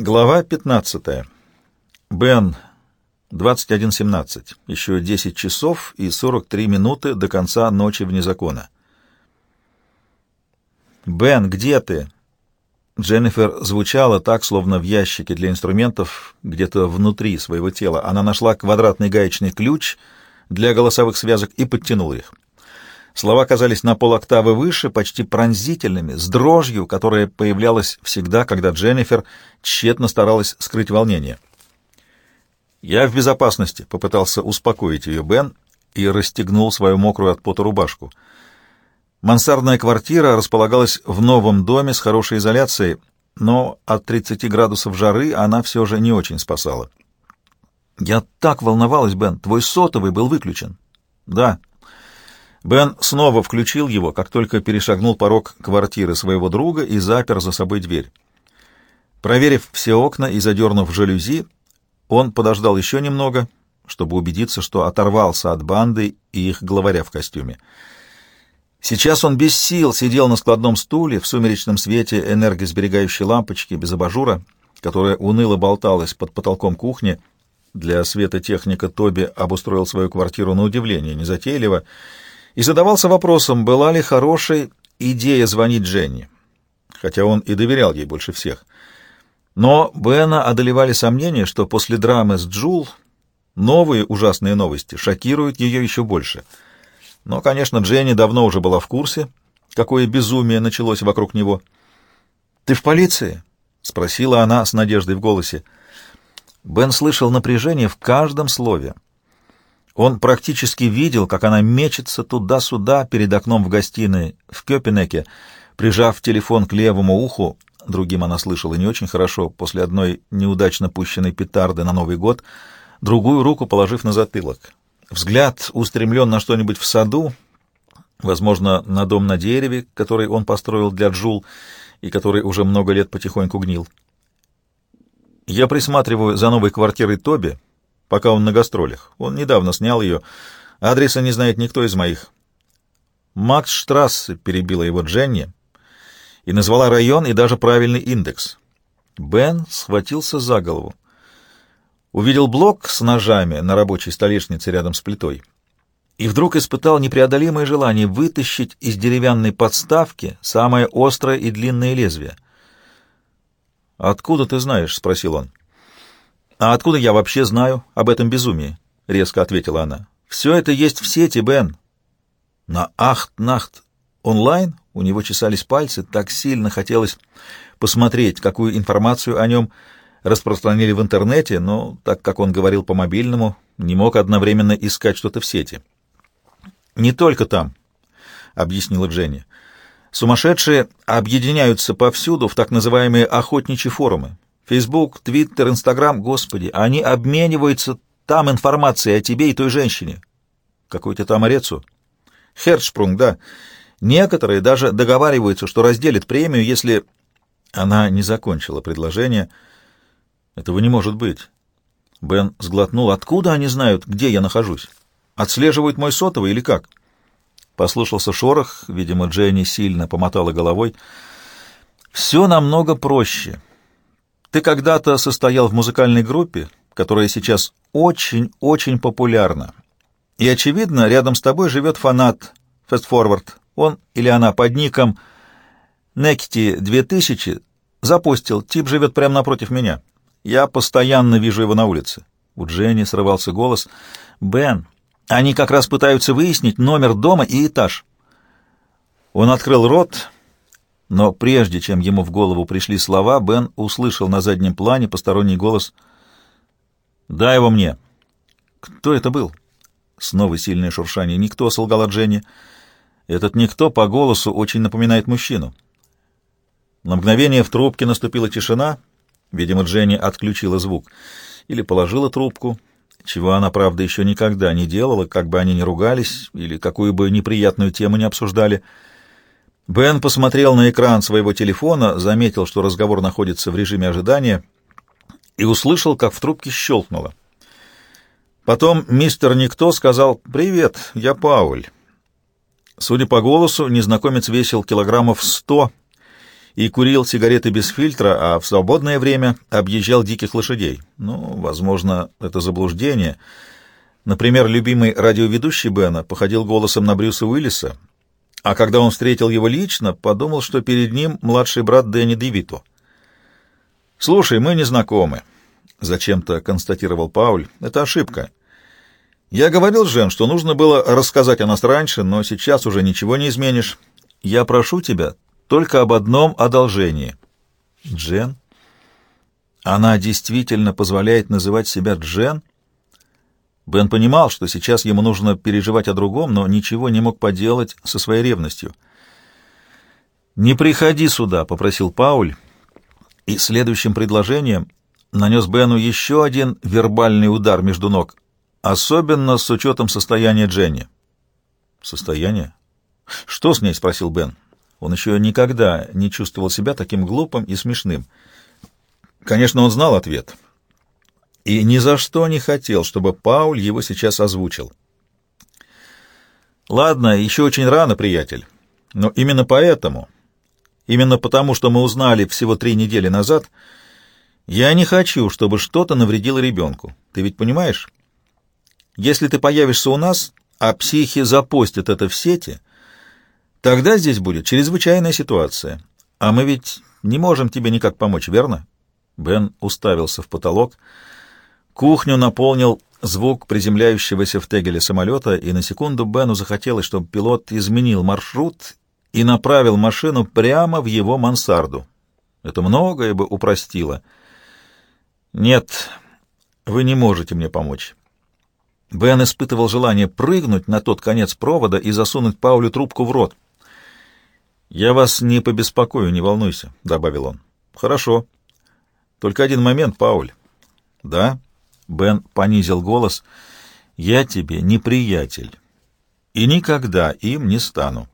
Глава 15. Бен, 21.17. Еще 10 часов и 43 минуты до конца ночи вне закона. «Бен, где ты?» Дженнифер звучала так, словно в ящике для инструментов, где-то внутри своего тела. Она нашла квадратный гаечный ключ для голосовых связок и подтянула их. Слова казались на полоктавы выше, почти пронзительными, с дрожью, которая появлялась всегда, когда Дженнифер тщетно старалась скрыть волнение. «Я в безопасности», — попытался успокоить ее Бен и расстегнул свою мокрую от пота рубашку. Мансардная квартира располагалась в новом доме с хорошей изоляцией, но от 30 градусов жары она все же не очень спасала. «Я так волновалась, Бен, твой сотовый был выключен». «Да», Бен снова включил его, как только перешагнул порог квартиры своего друга и запер за собой дверь. Проверив все окна и задернув жалюзи, он подождал еще немного, чтобы убедиться, что оторвался от банды и их главаря в костюме. Сейчас он без сил сидел на складном стуле в сумеречном свете энергосберегающей лампочки без абажура, которая уныло болталась под потолком кухни. Для света техника Тоби обустроил свою квартиру на удивление незатейливо, и задавался вопросом, была ли хорошей идея звонить Дженни, хотя он и доверял ей больше всех. Но Бена одолевали сомнения, что после драмы с Джул новые ужасные новости шокируют ее еще больше. Но, конечно, Дженни давно уже была в курсе, какое безумие началось вокруг него. «Ты в полиции?» — спросила она с надеждой в голосе. Бен слышал напряжение в каждом слове. Он практически видел, как она мечется туда-сюда перед окном в гостиной в Кёпенеке, прижав телефон к левому уху, другим она слышала не очень хорошо, после одной неудачно пущенной петарды на Новый год, другую руку положив на затылок. Взгляд устремлен на что-нибудь в саду, возможно, на дом на дереве, который он построил для Джул и который уже много лет потихоньку гнил. Я присматриваю за новой квартирой Тоби, пока он на гастролях. Он недавно снял ее. Адреса не знает никто из моих. Макс Штрассе перебила его Дженни и назвала район и даже правильный индекс. Бен схватился за голову. Увидел блок с ножами на рабочей столешнице рядом с плитой и вдруг испытал непреодолимое желание вытащить из деревянной подставки самое острое и длинное лезвие. «Откуда ты знаешь?» — спросил он. «А откуда я вообще знаю об этом безумии?» — резко ответила она. «Все это есть в сети, Бен». На Ахт-Нахт онлайн у него чесались пальцы, так сильно хотелось посмотреть, какую информацию о нем распространили в интернете, но, так как он говорил по мобильному, не мог одновременно искать что-то в сети. «Не только там», — объяснила Дженни. «Сумасшедшие объединяются повсюду в так называемые охотничьи форумы. Фейсбук, Твиттер, Инстаграм, господи, они обмениваются там информацией о тебе и той женщине. Какой-то там Орецу. Херцшпрунг, да. Некоторые даже договариваются, что разделят премию, если... Она не закончила предложение. Этого не может быть. Бен сглотнул. Откуда они знают, где я нахожусь? Отслеживают мой сотовый или как? Послушался шорох. Видимо, Дженни сильно помотала головой. Все намного проще. Ты когда-то состоял в музыкальной группе, которая сейчас очень-очень популярна. И, очевидно, рядом с тобой живет фанат Forward. Он или она под ником Некти 2000 запустил. Тип живет прямо напротив меня. Я постоянно вижу его на улице. У Дженни срывался голос. «Бен, они как раз пытаются выяснить номер дома и этаж». Он открыл рот но прежде чем ему в голову пришли слова, Бен услышал на заднем плане посторонний голос «Дай его мне». «Кто это был?» Снова сильное шуршание. «Никто», — солгала Дженни. «Этот никто по голосу очень напоминает мужчину». На мгновение в трубке наступила тишина. Видимо, Дженни отключила звук. Или положила трубку, чего она, правда, еще никогда не делала, как бы они ни ругались или какую бы неприятную тему не обсуждали — Бен посмотрел на экран своего телефона, заметил, что разговор находится в режиме ожидания, и услышал, как в трубке щелкнуло. Потом мистер Никто сказал «Привет, я Пауль». Судя по голосу, незнакомец весил килограммов сто и курил сигареты без фильтра, а в свободное время объезжал диких лошадей. Ну, возможно, это заблуждение. Например, любимый радиоведущий Бена походил голосом на Брюса Уиллиса, а когда он встретил его лично, подумал, что перед ним младший брат Дэнни Девито. «Слушай, мы не знакомы», — зачем-то констатировал Пауль. «Это ошибка. Я говорил Жен, что нужно было рассказать о нас раньше, но сейчас уже ничего не изменишь. Я прошу тебя только об одном одолжении. Джен? Она действительно позволяет называть себя Джен? Бен понимал, что сейчас ему нужно переживать о другом, но ничего не мог поделать со своей ревностью. «Не приходи сюда», — попросил Пауль, и следующим предложением нанес Бену еще один вербальный удар между ног, особенно с учетом состояния Дженни. «Состояние? Что с ней?» — спросил Бен. Он еще никогда не чувствовал себя таким глупым и смешным. Конечно, он знал ответ. И ни за что не хотел, чтобы Пауль его сейчас озвучил. «Ладно, еще очень рано, приятель. Но именно поэтому, именно потому, что мы узнали всего три недели назад, я не хочу, чтобы что-то навредило ребенку. Ты ведь понимаешь? Если ты появишься у нас, а психи запостят это в сети, Тогда здесь будет чрезвычайная ситуация. А мы ведь не можем тебе никак помочь, верно? Бен уставился в потолок. Кухню наполнил звук приземляющегося в тегеле самолета, и на секунду Бену захотелось, чтобы пилот изменил маршрут и направил машину прямо в его мансарду. Это многое бы упростило. «Нет, вы не можете мне помочь». Бен испытывал желание прыгнуть на тот конец провода и засунуть Паулю трубку в рот. «Я вас не побеспокою, не волнуйся», — добавил он. «Хорошо. Только один момент, Пауль». «Да?» — Бен понизил голос. «Я тебе не приятель и никогда им не стану».